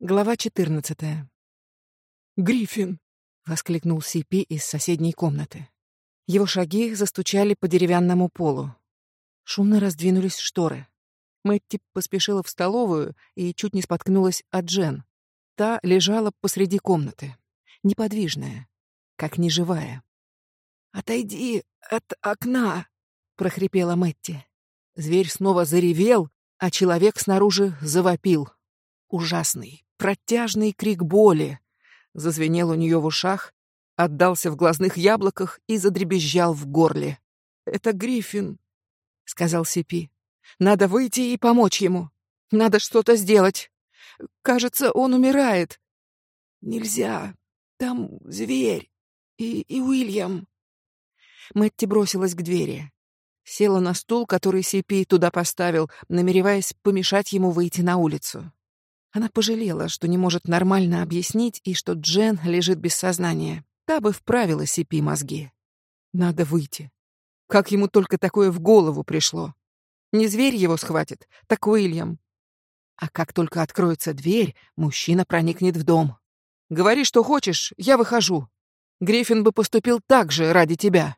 Глава 14. «Гриффин!» — воскликнул Сипи из соседней комнаты. Его шаги застучали по деревянному полу. Шумно раздвинулись шторы. Мэтти поспешила в столовую и чуть не споткнулась от Джен. Та лежала посреди комнаты, неподвижная, как неживая. «Отойди от окна!» — прохрипела Мэтти. Зверь снова заревел, а человек снаружи завопил. Ужасный, Протяжный крик боли зазвенел у нее в ушах, отдался в глазных яблоках и задребезжал в горле. «Это Гриффин», — сказал Сипи. «Надо выйти и помочь ему. Надо что-то сделать. Кажется, он умирает». «Нельзя. Там зверь. И, и Уильям». Мэтти бросилась к двери. Села на стул, который Сипи туда поставил, намереваясь помешать ему выйти на улицу. Она пожалела, что не может нормально объяснить и что Джен лежит без сознания. Та бы вправила Сипи мозги. Надо выйти. Как ему только такое в голову пришло. Не зверь его схватит, так Уильям. А как только откроется дверь, мужчина проникнет в дом. Говори, что хочешь, я выхожу. Гриффин бы поступил так же ради тебя.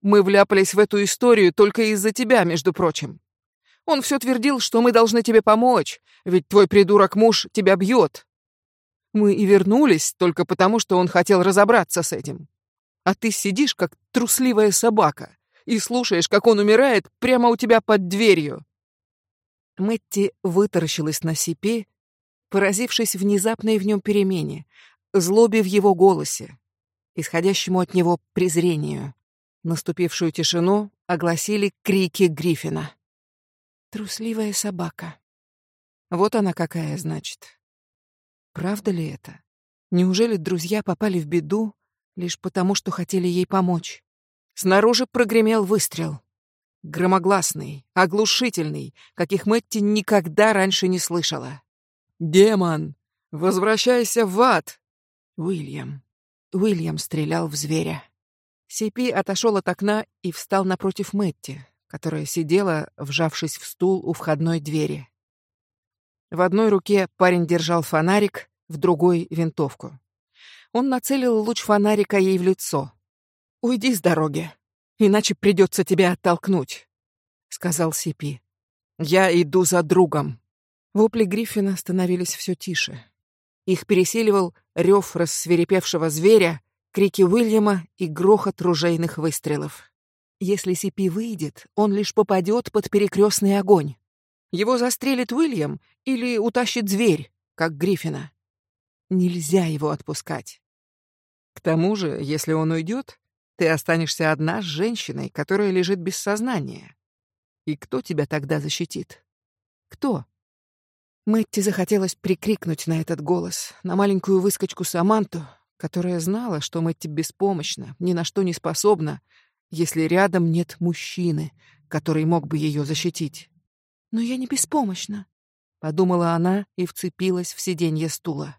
Мы вляпались в эту историю только из-за тебя, между прочим. Он все твердил, что мы должны тебе помочь, ведь твой придурок-муж тебя бьет. Мы и вернулись только потому, что он хотел разобраться с этим. А ты сидишь, как трусливая собака, и слушаешь, как он умирает прямо у тебя под дверью. Мэтти вытаращилась на сипе, поразившись внезапной в нем перемене, злобе в его голосе, исходящему от него презрению. Наступившую тишину огласили крики Гриффина. Трусливая собака. Вот она какая, значит. Правда ли это? Неужели друзья попали в беду лишь потому, что хотели ей помочь? Снаружи прогремел выстрел. Громогласный, оглушительный, каких Мэтти никогда раньше не слышала. «Демон! Возвращайся в ад!» Уильям. Уильям стрелял в зверя. Сипи отошел от окна и встал напротив Мэтти, которая сидела, вжавшись в стул у входной двери. В одной руке парень держал фонарик, в другой — винтовку. Он нацелил луч фонарика ей в лицо. «Уйди с дороги, иначе придется тебя оттолкнуть», — сказал Сипи. «Я иду за другом». Вопли Гриффина становились все тише. Их пересиливал рев рассверепевшего зверя, крики Уильяма и грохот ружейных выстрелов. Если Сипи выйдет, он лишь попадет под перекрестный огонь. Его застрелит Уильям или утащит зверь, как Гриффина. Нельзя его отпускать. К тому же, если он уйдет, ты останешься одна с женщиной, которая лежит без сознания. И кто тебя тогда защитит? Кто? Мэтти захотелось прикрикнуть на этот голос, на маленькую выскочку Саманту, которая знала, что Мэтти беспомощна, ни на что не способна, если рядом нет мужчины, который мог бы ее защитить. «Но я не беспомощна», — подумала она и вцепилась в сиденье стула.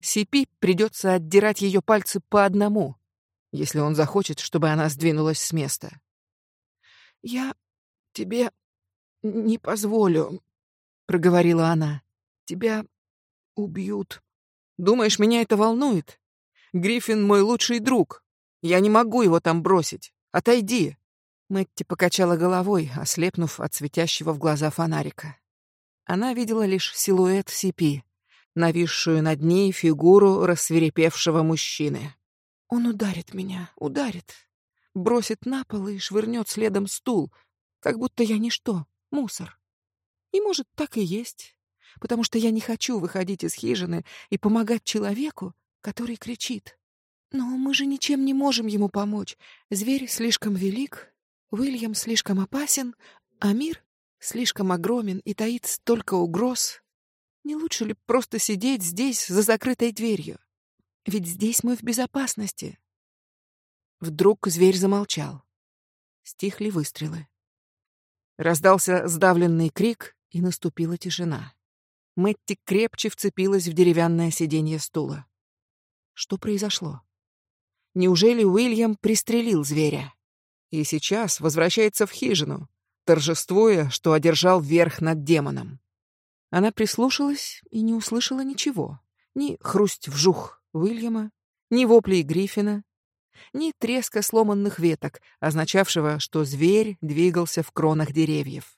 Сипи придется отдирать ее пальцы по одному, если он захочет, чтобы она сдвинулась с места. «Я тебе не позволю», — проговорила она. «Тебя убьют». «Думаешь, меня это волнует? Гриффин мой лучший друг. Я не могу его там бросить. Отойди!» Мэтти покачала головой, ослепнув от светящего в глаза фонарика. Она видела лишь силуэт Сипи, нависшую над ней фигуру рассверепевшего мужчины. «Он ударит меня, ударит, бросит на пол и швырнет следом стул, как будто я ничто, мусор. И, может, так и есть, потому что я не хочу выходить из хижины и помогать человеку, который кричит. Но мы же ничем не можем ему помочь. Зверь слишком велик, Уильям слишком опасен, а мир слишком огромен и таит столько угроз. Не лучше ли просто сидеть здесь, за закрытой дверью? Ведь здесь мы в безопасности. Вдруг зверь замолчал. Стихли выстрелы. Раздался сдавленный крик, и наступила тишина. Мэтти крепче вцепилась в деревянное сиденье стула. Что произошло? Неужели Уильям пристрелил зверя? И сейчас возвращается в хижину, торжествуя, что одержал верх над демоном. Она прислушалась и не услышала ничего. Ни хрусть вжух Уильяма, ни воплей Гриффина, ни треска сломанных веток, означавшего, что зверь двигался в кронах деревьев.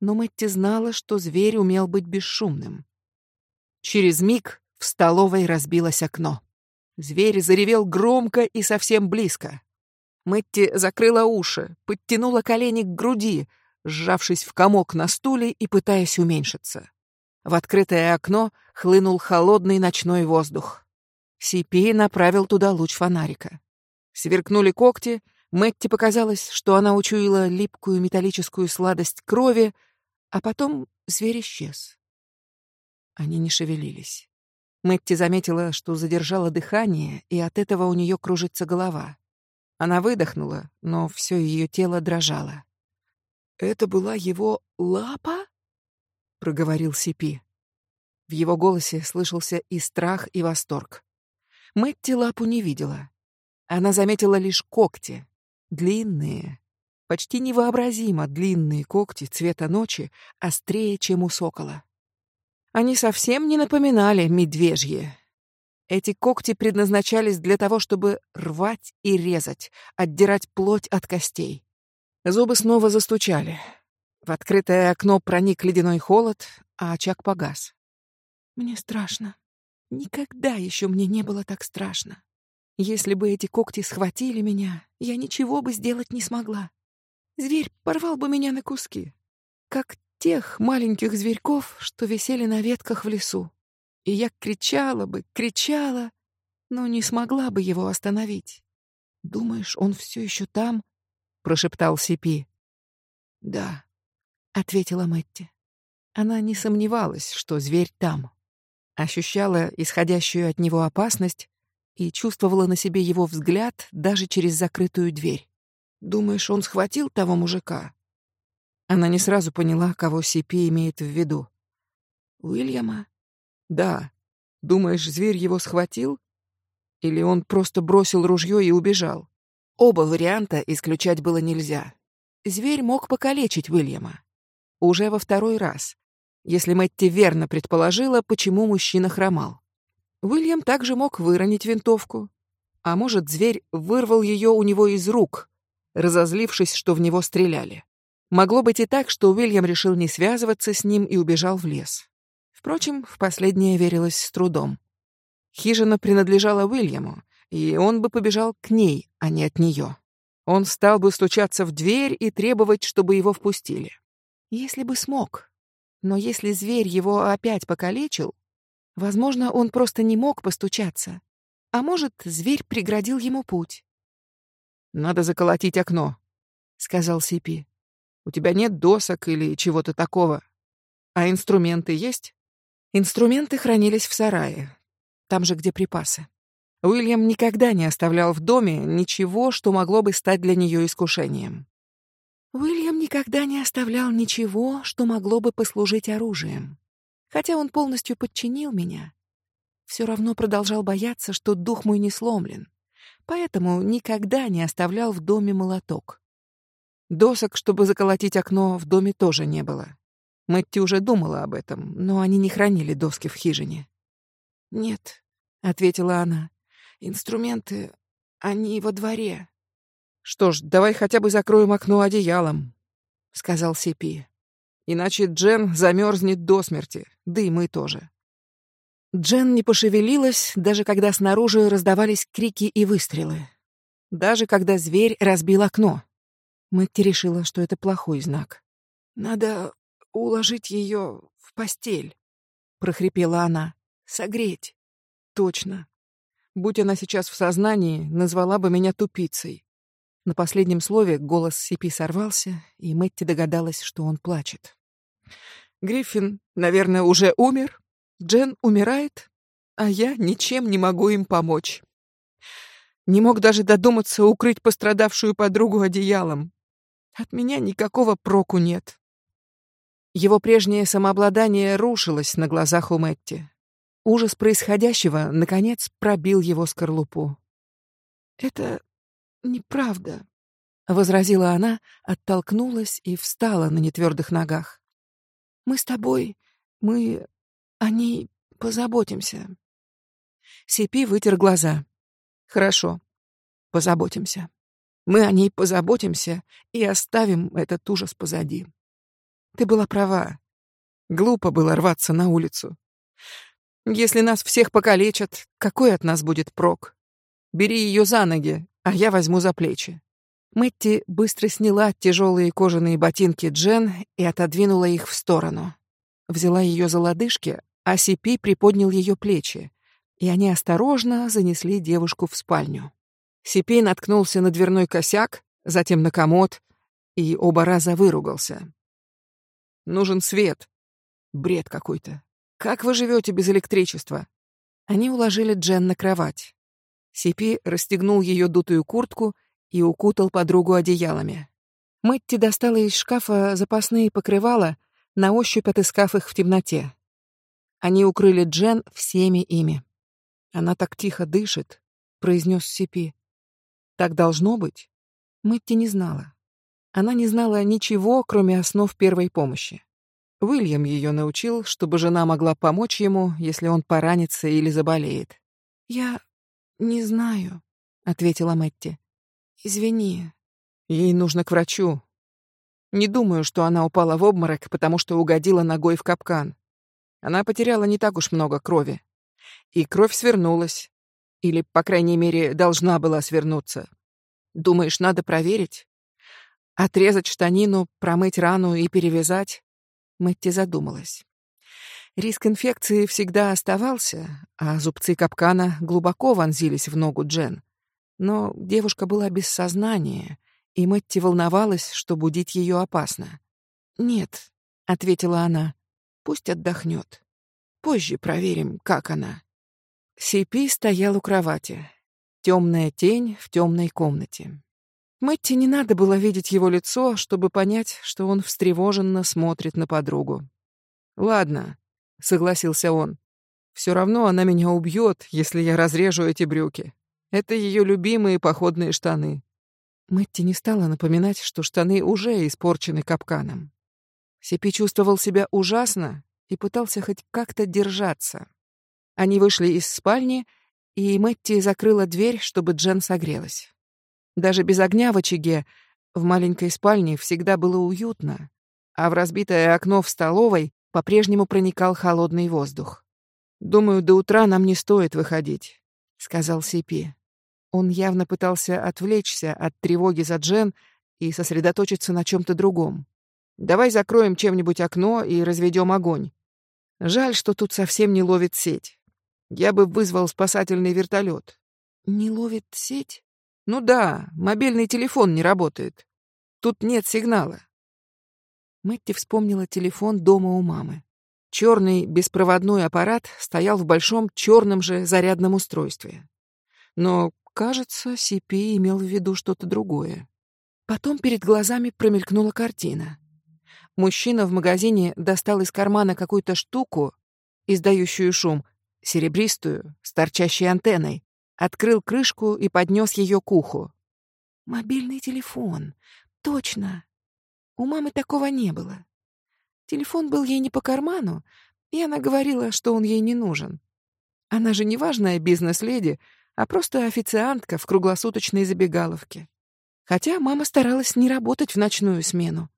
Но Мэтти знала, что зверь умел быть бесшумным. Через миг в столовой разбилось окно. Зверь заревел громко и совсем близко. Мэтти закрыла уши, подтянула колени к груди, сжавшись в комок на стуле и пытаясь уменьшиться. В открытое окно хлынул холодный ночной воздух. Сипи направил туда луч фонарика. Сверкнули когти, Мэтти показалось, что она учуяла липкую металлическую сладость крови, а потом зверь исчез. Они не шевелились. Мэтти заметила, что задержала дыхание, и от этого у нее кружится голова. Она выдохнула, но все ее тело дрожало. «Это была его лапа?» — проговорил Сипи. В его голосе слышался и страх, и восторг. Мэтти лапу не видела. Она заметила лишь когти. Длинные, почти невообразимо длинные когти цвета ночи, острее, чем у сокола. Они совсем не напоминали медвежьи, эти когти предназначались для того, чтобы рвать и резать, отдирать плоть от костей. Зубы снова застучали. В открытое окно проник ледяной холод, а очаг погас. Мне страшно. Никогда еще мне не было так страшно. Если бы эти когти схватили меня, я ничего бы сделать не смогла. Зверь порвал бы меня на куски, как тех маленьких зверьков, что висели на ветках в лесу и я кричала бы, кричала, но не смогла бы его остановить. «Думаешь, он все еще там?» — прошептал Сипи. «Да», — ответила Мэтти. Она не сомневалась, что зверь там. Ощущала исходящую от него опасность и чувствовала на себе его взгляд даже через закрытую дверь. «Думаешь, он схватил того мужика?» Она не сразу поняла, кого Сипи имеет в виду. «Уильяма?» Да. Думаешь, зверь его схватил? Или он просто бросил ружье и убежал? Оба варианта исключать было нельзя. Зверь мог покалечить Уильяма. Уже во второй раз, если Мэтти верно предположила, почему мужчина хромал. Уильям также мог выронить винтовку. А может, зверь вырвал ее у него из рук, разозлившись, что в него стреляли. Могло быть и так, что Уильям решил не связываться с ним и убежал в лес. Впрочем, в последнее верилось с трудом. Хижина принадлежала Уильяму, и он бы побежал к ней, а не от нее. Он стал бы стучаться в дверь и требовать, чтобы его впустили. Если бы смог. Но если зверь его опять покалечил, возможно, он просто не мог постучаться. А может, зверь преградил ему путь. «Надо заколотить окно», — сказал Сипи. «У тебя нет досок или чего-то такого. А инструменты есть?» Инструменты хранились в сарае, там же, где припасы. Уильям никогда не оставлял в доме ничего, что могло бы стать для нее искушением. Уильям никогда не оставлял ничего, что могло бы послужить оружием. Хотя он полностью подчинил меня, все равно продолжал бояться, что дух мой не сломлен, поэтому никогда не оставлял в доме молоток. Досок, чтобы заколотить окно, в доме тоже не было. Мэтти уже думала об этом, но они не хранили доски в хижине. «Нет», — ответила она, — «инструменты, они во дворе». «Что ж, давай хотя бы закроем окно одеялом», — сказал Сипи. «Иначе Джен замерзнет до смерти, да и мы тоже». Джен не пошевелилась, даже когда снаружи раздавались крики и выстрелы. Даже когда зверь разбил окно. Мэтти решила, что это плохой знак. «Надо уложить ее в постель, прохрипела она. Согреть. Точно. Будь она сейчас в сознании, назвала бы меня тупицей. На последнем слове голос Сипи сорвался, и Мэтти догадалась, что он плачет. Гриффин, наверное, уже умер. Джен умирает, а я ничем не могу им помочь. Не мог даже додуматься укрыть пострадавшую подругу одеялом. От меня никакого проку нет. Его прежнее самообладание рушилось на глазах у Мэтти. Ужас происходящего, наконец, пробил его скорлупу. «Это неправда», — возразила она, оттолкнулась и встала на нетвердых ногах. «Мы с тобой Мы о ней позаботимся. Сипи вытер глаза. Хорошо. Позаботимся. Мы о ней позаботимся и оставим этот ужас позади. Ты была права. Глупо было рваться на улицу. Если нас всех покалечат, какой от нас будет прок? Бери ее за ноги, а я возьму за плечи. Мэтти быстро сняла тяжелые кожаные ботинки Джен и отодвинула их в сторону. Взяла ее за лодыжки, а Сипи приподнял ее плечи, и они осторожно занесли девушку в спальню. Сипи наткнулся на дверной косяк, затем на комод, и оба раза выругался. «Нужен свет. Бред какой-то. Как вы живете без электричества?» Они уложили Джен на кровать. Сипи расстегнул ее дутую куртку и укутал подругу одеялами. Мэтти достала из шкафа запасные покрывала, на ощупь отыскав их в темноте. Они укрыли Джен всеми ими. Она так тихо дышит, произнес Сипи. Так должно быть. Мэтти не знала. Она не знала ничего, кроме основ первой помощи. Уильям ее научил, чтобы жена могла помочь ему, если он поранится или заболеет. Я не знаю, ответила Мэтти. Извини. Ей нужно к врачу. Не думаю, что она упала в обморок, потому что угодила ногой в капкан. Она потеряла не так уж много крови. И кровь свернулась. Или, по крайней мере, должна была свернуться. Думаешь, надо проверить? Отрезать штанину, промыть рану и перевязать? Мэтти задумалась. Риск инфекции всегда оставался, а зубцы капкана глубоко вонзились в ногу Джен. Но девушка была без сознания, и Мэтти волновалась, что будить ее опасно. «Нет», — ответила она, — «пусть отдохнет. Позже проверим, как она». Сипи стоял у кровати. Темная тень в темной комнате. Мэтти не надо было видеть его лицо, чтобы понять, что он встревоженно смотрит на подругу. «Ладно», — согласился он. «Все равно она меня убьет, если я разрежу эти брюки. Это ее любимые походные штаны». Мэтти не стала напоминать, что штаны уже испорчены капканом. Сипи чувствовал себя ужасно и пытался хоть как-то держаться. Они вышли из спальни, и Мэтти закрыла дверь, чтобы Джен согрелась. Даже без огня в очаге в маленькой спальне всегда было уютно, а в разбитое окно в столовой по-прежнему проникал холодный воздух. «Думаю, до утра нам не стоит выходить», — сказал Сипи. Он явно пытался отвлечься от тревоги за Джен и сосредоточиться на чем то другом. «Давай закроем чем-нибудь окно и разведем огонь. Жаль, что тут совсем не ловит сеть. Я бы вызвал спасательный вертолет. «Не ловит сеть?» Ну да, мобильный телефон не работает. Тут нет сигнала. Мэтти вспомнила телефон дома у мамы. Черный беспроводной аппарат стоял в большом черном же зарядном устройстве. Но, кажется, Сипи имел в виду что-то другое. Потом перед глазами промелькнула картина. Мужчина в магазине достал из кармана какую-то штуку, издающую шум, серебристую, с торчащей антенной, открыл крышку и поднес ее к уху. Мобильный телефон. Точно. У мамы такого не было. Телефон был ей не по карману, и она говорила, что он ей не нужен. Она же не важная бизнес-леди, а просто официантка в круглосуточной забегаловке. Хотя мама старалась не работать в ночную смену.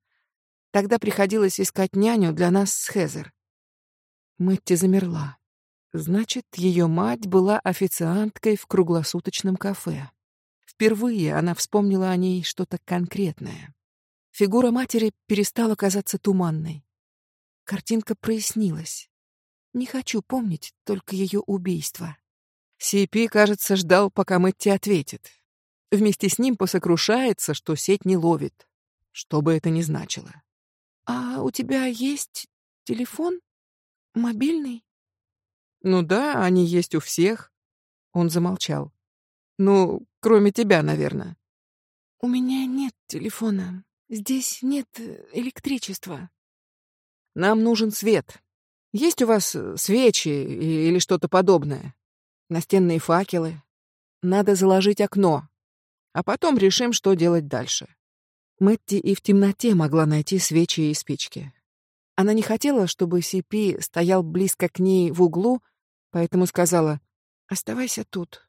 Тогда приходилось искать няню для нас с Хезер. Мэтти замерла. Значит, ее мать была официанткой в круглосуточном кафе. Впервые она вспомнила о ней что-то конкретное. Фигура матери перестала казаться туманной. Картинка прояснилась. Не хочу помнить только ее убийство. Сипи, кажется, ждал, пока Мэтти ответит. Вместе с ним посокрушается, что сеть не ловит. Что бы это ни значило. «А у тебя есть телефон? Мобильный?» Ну да, они есть у всех. Он замолчал. Ну, кроме тебя, наверное. У меня нет телефона. Здесь нет э, электричества. Нам нужен свет. Есть у вас э, свечи или что-то подобное? Настенные факелы? Надо заложить окно. А потом решим, что делать дальше. Мэтти и в темноте могла найти свечи и спички. Она не хотела, чтобы Сипи стоял близко к ней в углу, поэтому сказала «Оставайся тут».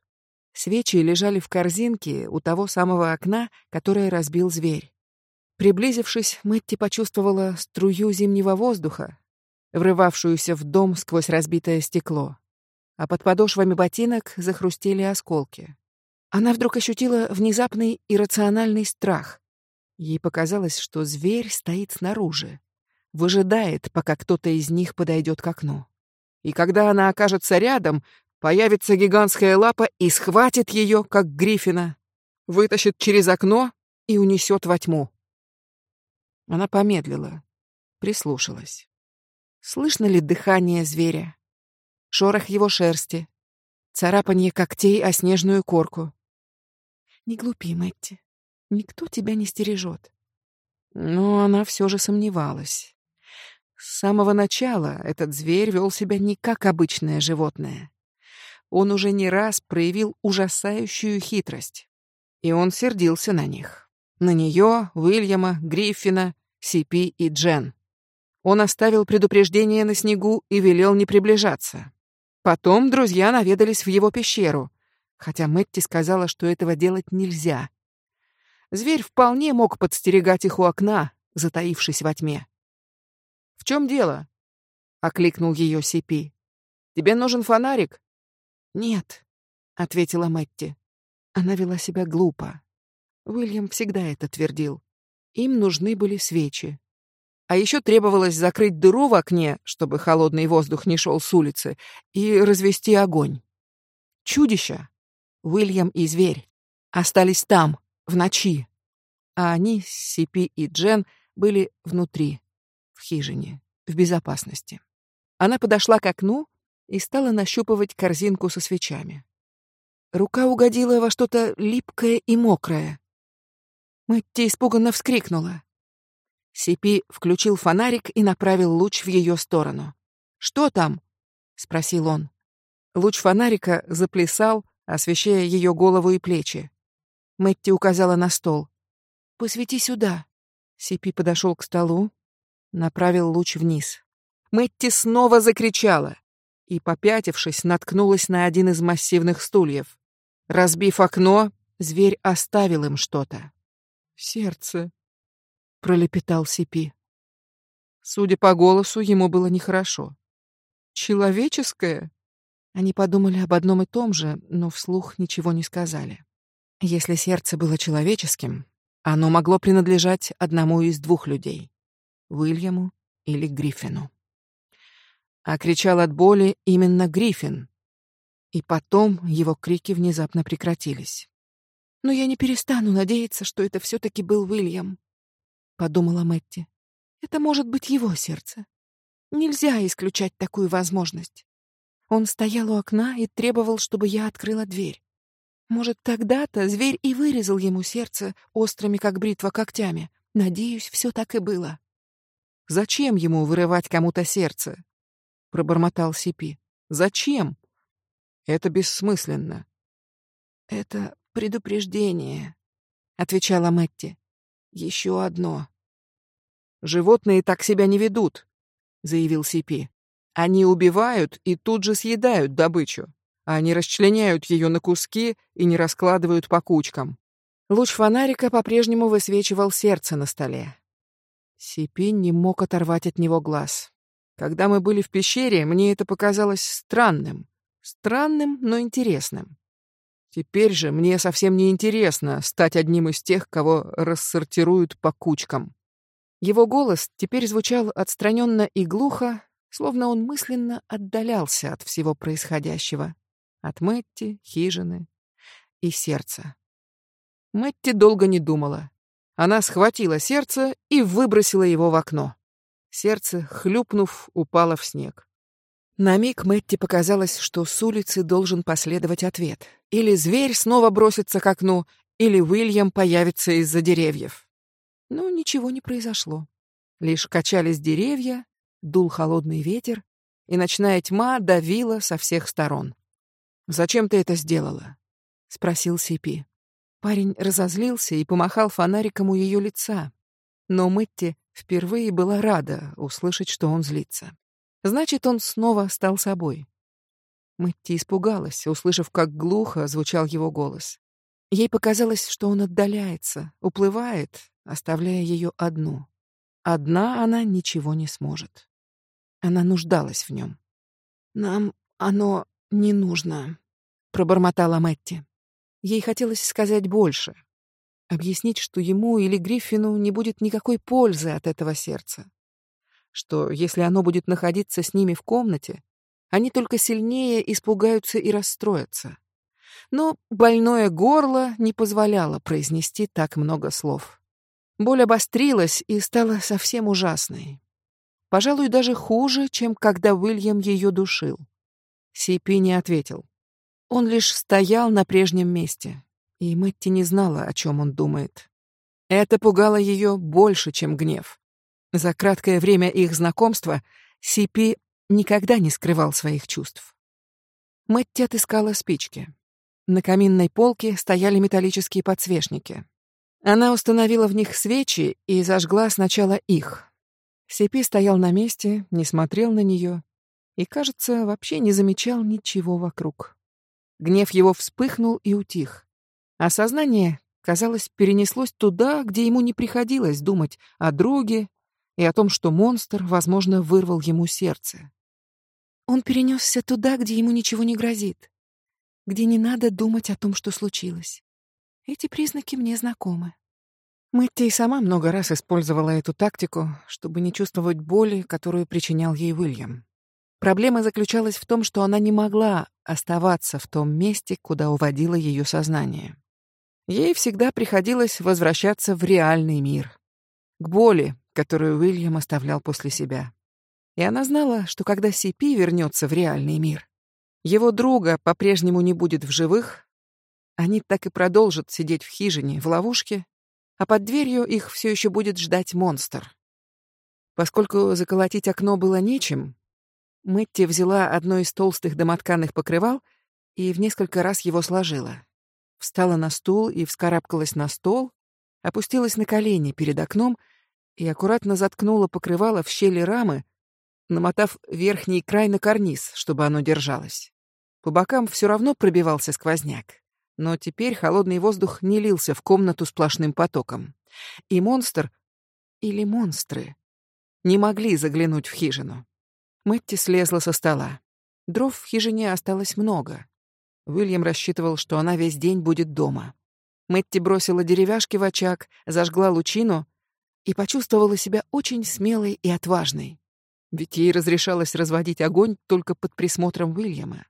Свечи лежали в корзинке у того самого окна, которое разбил зверь. Приблизившись, Мэтти почувствовала струю зимнего воздуха, врывавшуюся в дом сквозь разбитое стекло. А под подошвами ботинок захрустели осколки. Она вдруг ощутила внезапный иррациональный страх. Ей показалось, что зверь стоит снаружи, выжидает, пока кто-то из них подойдет к окну. И когда она окажется рядом, появится гигантская лапа и схватит ее, как Гриффина, вытащит через окно и унесет во тьму. Она помедлила, прислушалась. Слышно ли дыхание зверя? Шорох его шерсти, царапанье когтей о снежную корку. Не глупи, Мэтти. Никто тебя не стережет. Но она все же сомневалась. С самого начала этот зверь вел себя не как обычное животное. Он уже не раз проявил ужасающую хитрость. И он сердился на них. На нее, Уильяма, Гриффина, Сипи и Джен. Он оставил предупреждение на снегу и велел не приближаться. Потом друзья наведались в его пещеру, хотя Мэтти сказала, что этого делать нельзя. Зверь вполне мог подстерегать их у окна, затаившись во тьме. «В чем дело?» — окликнул ее Сипи. «Тебе нужен фонарик?» «Нет», — ответила Мэтти. Она вела себя глупо. Уильям всегда это твердил. Им нужны были свечи. А еще требовалось закрыть дыру в окне, чтобы холодный воздух не шел с улицы, и развести огонь. Чудища, Уильям и зверь, остались там, в ночи. А они, Сипи и Джен, были внутри, хижине, в безопасности. Она подошла к окну и стала нащупывать корзинку со свечами. Рука угодила во что-то липкое и мокрое. Мэтти испуганно вскрикнула. Сипи включил фонарик и направил луч в ее сторону. «Что там?» — спросил он. Луч фонарика заплясал, освещая ее голову и плечи. Мэтти указала на стол. «Посвети сюда». Сипи подошел к столу, направил луч вниз. Мэтти снова закричала и, попятившись, наткнулась на один из массивных стульев. Разбив окно, зверь оставил им что-то. «Сердце», пролепетал Сипи. Судя по голосу, ему было нехорошо. Человеческое? Они подумали об одном и том же, но вслух ничего не сказали. Если сердце было человеческим, оно могло принадлежать одному из двух людей — Уильяму или Гриффину. А кричал от боли именно Гриффин. И потом его крики внезапно прекратились. Но я не перестану надеяться, что это все таки был Уильям подумала Мэтти. Это может быть его сердце. Нельзя исключать такую возможность. Он стоял у окна и требовал, чтобы я открыла дверь. Может, тогда-то зверь и вырезал ему сердце острыми, как бритва, когтями. Надеюсь, все так и было. Зачем ему вырывать кому-то сердце? пробормотал Сипи. Зачем? Это бессмысленно. Это предупреждение, отвечала Мэтти. Еще одно. Животные так себя не ведут, заявил Сипи. Они убивают и тут же съедают добычу. Они расчленяют ее на куски и не раскладывают по кучкам. Луч фонарика по-прежнему высвечивал сердце на столе. Сипи не мог оторвать от него глаз. Когда мы были в пещере, мне это показалось странным. Странным, но интересным. Теперь же мне совсем не интересно стать одним из тех, кого рассортируют по кучкам. Его голос теперь звучал отстраненно и глухо, словно он мысленно отдалялся от всего происходящего, от Мэтти, хижины и сердца. Мэтти долго не думала. Она схватила сердце и выбросила его в окно. Сердце, хлюпнув, упало в снег. На миг Мэтти показалось, что с улицы должен последовать ответ. Или зверь снова бросится к окну, или Уильям появится из-за деревьев. Но ничего не произошло. Лишь качались деревья, дул холодный ветер, и ночная тьма давила со всех сторон. «Зачем ты это сделала?» — спросил Сипи. Парень разозлился и помахал фонариком у ее лица. Но Мэтти Впервые была рада услышать, что он злится. Значит, он снова стал собой. Мэтти испугалась, услышав, как глухо звучал его голос. Ей показалось, что он отдаляется, уплывает, оставляя ее одну. Одна она ничего не сможет. Она нуждалась в нем. «Нам оно не нужно», — пробормотала Мэтти. Ей хотелось сказать больше. Объяснить, что ему или Гриффину не будет никакой пользы от этого сердца. Что, если оно будет находиться с ними в комнате, они только сильнее испугаются и расстроятся. Но больное горло не позволяло произнести так много слов. Боль обострилась и стала совсем ужасной. Пожалуй, даже хуже, чем когда Уильям ее душил. Сипи не ответил. Он лишь стоял на прежнем месте, и Мэтти не знала, о чем он думает. Это пугало ее больше, чем гнев. За краткое время их знакомства Сипи никогда не скрывал своих чувств. Мэтти отыскала спички. На каминной полке стояли металлические подсвечники. Она установила в них свечи и зажгла сначала их. Сипи стоял на месте, не смотрел на нее и, кажется, вообще не замечал ничего вокруг. Гнев его вспыхнул и утих. А сознание, казалось, перенеслось туда, где ему не приходилось думать о друге и о том, что монстр, возможно, вырвал ему сердце. Он перенесся туда, где ему ничего не грозит, где не надо думать о том, что случилось. Эти признаки мне знакомы. Мэтти и сама много раз использовала эту тактику, чтобы не чувствовать боли, которую причинял ей Уильям. Проблема заключалась в том, что она не могла оставаться в том месте, куда уводило ее сознание. Ей всегда приходилось возвращаться в реальный мир, к боли, которую Уильям оставлял после себя. И она знала, что когда Сипи вернется в реальный мир, его друга по-прежнему не будет в живых, они так и продолжат сидеть в хижине, в ловушке, а под дверью их все еще будет ждать монстр. Поскольку заколотить окно было нечем, Мэтти взяла одно из толстых домотканых покрывал и в несколько раз его сложила. Встала на стул и вскарабкалась на стол, опустилась на колени перед окном и аккуратно заткнула покрывало в щели рамы, намотав верхний край на карниз, чтобы оно держалось. По бокам все равно пробивался сквозняк, но теперь холодный воздух не лился в комнату сплошным потоком. И монстр или монстры не могли заглянуть в хижину. Мэтти слезла со стола. Дров в хижине осталось много. Уильям рассчитывал, что она весь день будет дома. Мэтти бросила деревяшки в очаг, зажгла лучину и почувствовала себя очень смелой и отважной. Ведь ей разрешалось разводить огонь только под присмотром Уильяма.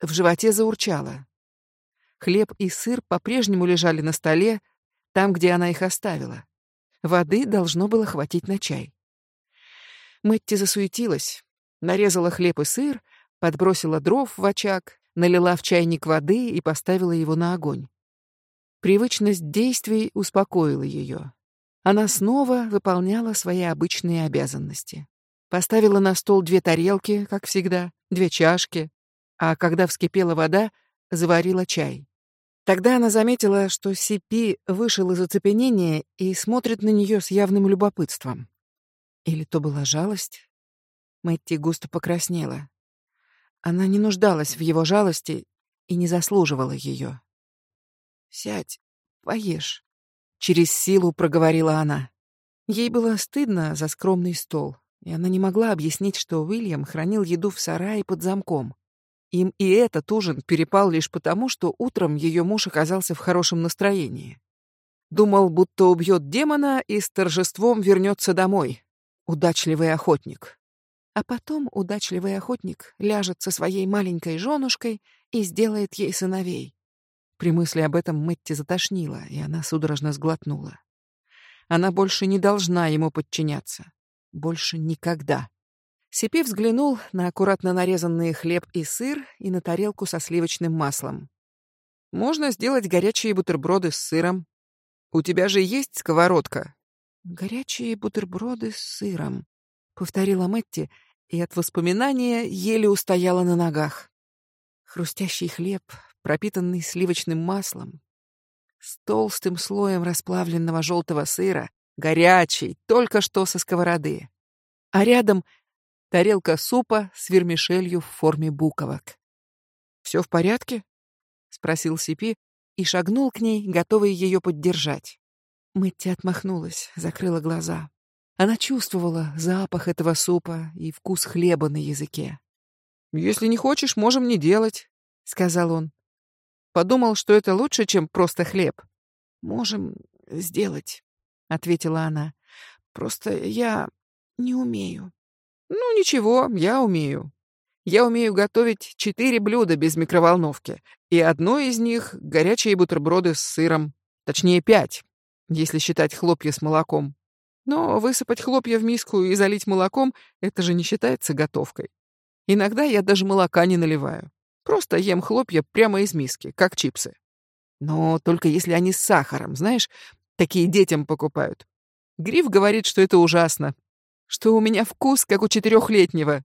В животе заурчало. Хлеб и сыр по-прежнему лежали на столе, там, где она их оставила. Воды должно было хватить на чай. Мэтти засуетилась, нарезала хлеб и сыр, подбросила дров в очаг, налила в чайник воды и поставила его на огонь. Привычность действий успокоила ее. Она снова выполняла свои обычные обязанности. Поставила на стол две тарелки, как всегда, две чашки, а когда вскипела вода, заварила чай. Тогда она заметила, что Сипи вышел из оцепенения и смотрит на нее с явным любопытством. Или то была жалость? Мэтти густо покраснела. Она не нуждалась в его жалости и не заслуживала ее. «Сядь, поешь», — через силу проговорила она. Ей было стыдно за скромный стол, и она не могла объяснить, что Уильям хранил еду в сарае под замком. Им и этот ужин перепал лишь потому, что утром ее муж оказался в хорошем настроении. Думал, будто убьет демона и с торжеством вернется домой, удачливый охотник. А потом удачливый охотник ляжет со своей маленькой женушкой и сделает ей сыновей. При мысли об этом Мэтти затошнила, и она судорожно сглотнула. Она больше не должна ему подчиняться. Больше никогда. Сипи взглянул на аккуратно нарезанные хлеб и сыр и на тарелку со сливочным маслом. «Можно сделать горячие бутерброды с сыром. У тебя же есть сковородка?» «Горячие бутерброды с сыром», — повторила Мэтти, и от воспоминания еле устояла на ногах. Хрустящий хлеб, пропитанный сливочным маслом, с толстым слоем расплавленного желтого сыра, Горячий, только что со сковороды. А рядом тарелка супа с вермишелью в форме буковок. «Все в порядке?» — спросил Сипи и шагнул к ней, готовый ее поддержать. Мэтти отмахнулась, закрыла глаза. Она чувствовала запах этого супа и вкус хлеба на языке. «Если не хочешь, можем не делать», — сказал он. Подумал, что это лучше, чем просто хлеб. «Можем сделать», — ответила она. «Просто я не умею». «Ну, ничего, я умею. Я умею готовить четыре блюда без микроволновки, и одно из них — горячие бутерброды с сыром. Точнее, пять, если считать хлопья с молоком. Но высыпать хлопья в миску и залить молоком — это же не считается готовкой. Иногда я даже молока не наливаю. Просто ем хлопья прямо из миски, как чипсы. Но только если они с сахаром, знаешь, такие детям покупают. Гриф говорит, что это ужасно, что у меня вкус, как у четырехлетнего.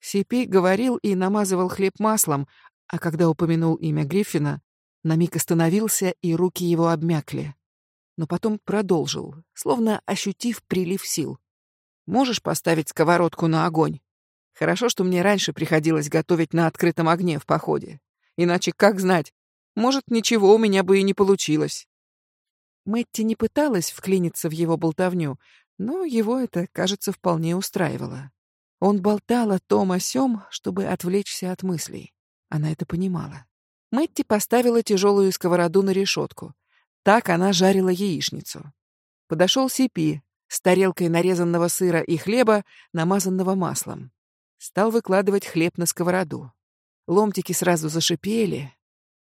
Сипи говорил и намазывал хлеб маслом, а когда упомянул имя Гриффина, на миг остановился, и руки его обмякли но потом продолжил, словно ощутив прилив сил. «Можешь поставить сковородку на огонь? Хорошо, что мне раньше приходилось готовить на открытом огне в походе. Иначе как знать, может, ничего у меня бы и не получилось». Мэтти не пыталась вклиниться в его болтовню, но его это, кажется, вполне устраивало. Он болтал о том о сём, чтобы отвлечься от мыслей. Она это понимала. Мэтти поставила тяжелую сковороду на решетку. Так она жарила яичницу. Подошел Сипи с тарелкой нарезанного сыра и хлеба, намазанного маслом. Стал выкладывать хлеб на сковороду. Ломтики сразу зашипели.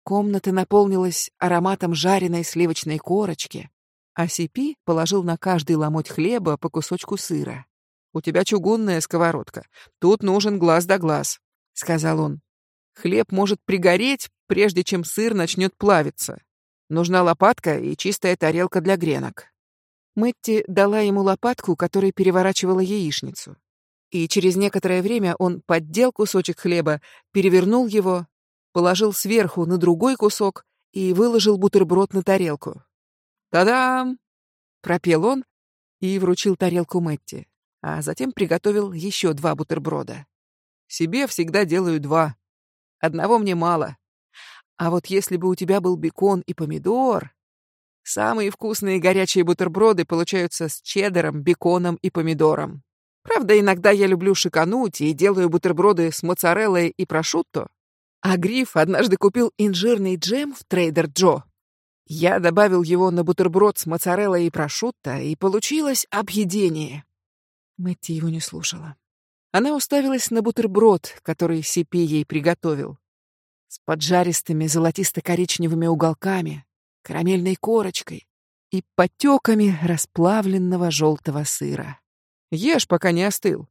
Комната наполнилась ароматом жареной сливочной корочки, а Сипи положил на каждый ломоть хлеба по кусочку сыра. «У тебя чугунная сковородка. Тут нужен глаз да глаз», — сказал он. «Хлеб может пригореть, прежде чем сыр начнет плавиться. Нужна лопатка и чистая тарелка для гренок. Мэтти дала ему лопатку, которой переворачивала яичницу. И через некоторое время он поддел кусочек хлеба, перевернул его, положил сверху на другой кусок и выложил бутерброд на тарелку. «Та-дам!» — пропел он и вручил тарелку Мэтти, а затем приготовил еще два бутерброда. «Себе всегда делаю два. Одного мне мало. А вот если бы у тебя был бекон и помидор... Самые вкусные горячие бутерброды получаются с чеддером, беконом и помидором. Правда, иногда я люблю шикануть и делаю бутерброды с моцареллой и прошутто. А Гриф однажды купил инжирный джем в Трейдер Джо. Я добавил его на бутерброд с моцареллой и прошутто, и получилось объедение. Мэтти его не слушала. Она уставилась на бутерброд, который Сипи ей приготовил с поджаристыми золотисто-коричневыми уголками, карамельной корочкой и потеками расплавленного желтого сыра. Ешь, пока не остыл.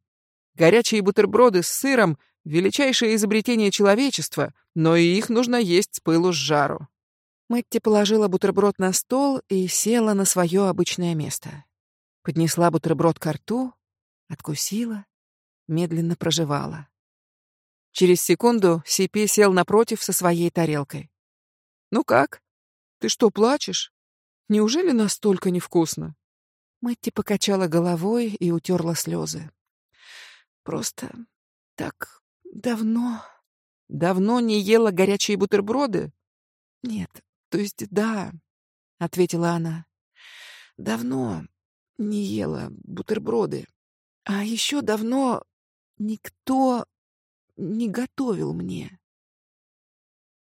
Горячие бутерброды с сыром — величайшее изобретение человечества, но и их нужно есть с пылу с жару. Мэтти положила бутерброд на стол и села на свое обычное место. Поднесла бутерброд к рту, откусила, медленно прожевала. Через секунду Сипи сел напротив со своей тарелкой. «Ну как? Ты что, плачешь? Неужели настолько невкусно?» Мэтти покачала головой и утерла слезы. «Просто так давно...» «Давно не ела горячие бутерброды?» «Нет, то есть да», — ответила она. «Давно не ела бутерброды. А еще давно никто не готовил мне.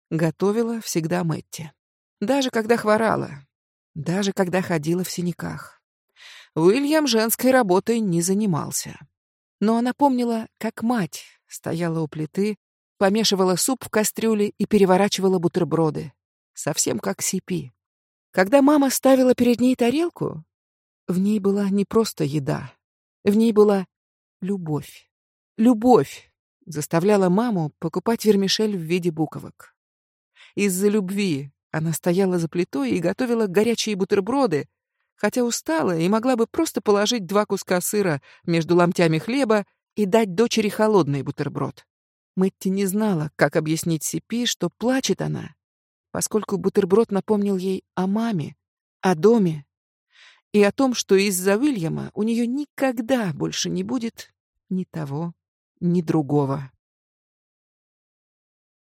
Готовила всегда Мэтти. Даже когда хворала. Даже когда ходила в синяках. Уильям женской работой не занимался. Но она помнила, как мать стояла у плиты, помешивала суп в кастрюле и переворачивала бутерброды. Совсем как Сипи. Когда мама ставила перед ней тарелку, в ней была не просто еда. В ней была любовь. Любовь, заставляла маму покупать вермишель в виде буковок. Из-за любви она стояла за плитой и готовила горячие бутерброды, хотя устала и могла бы просто положить два куска сыра между ломтями хлеба и дать дочери холодный бутерброд. Мэтти не знала, как объяснить Сипи, что плачет она, поскольку бутерброд напомнил ей о маме, о доме и о том, что из-за Уильяма у нее никогда больше не будет ни того, ни другого.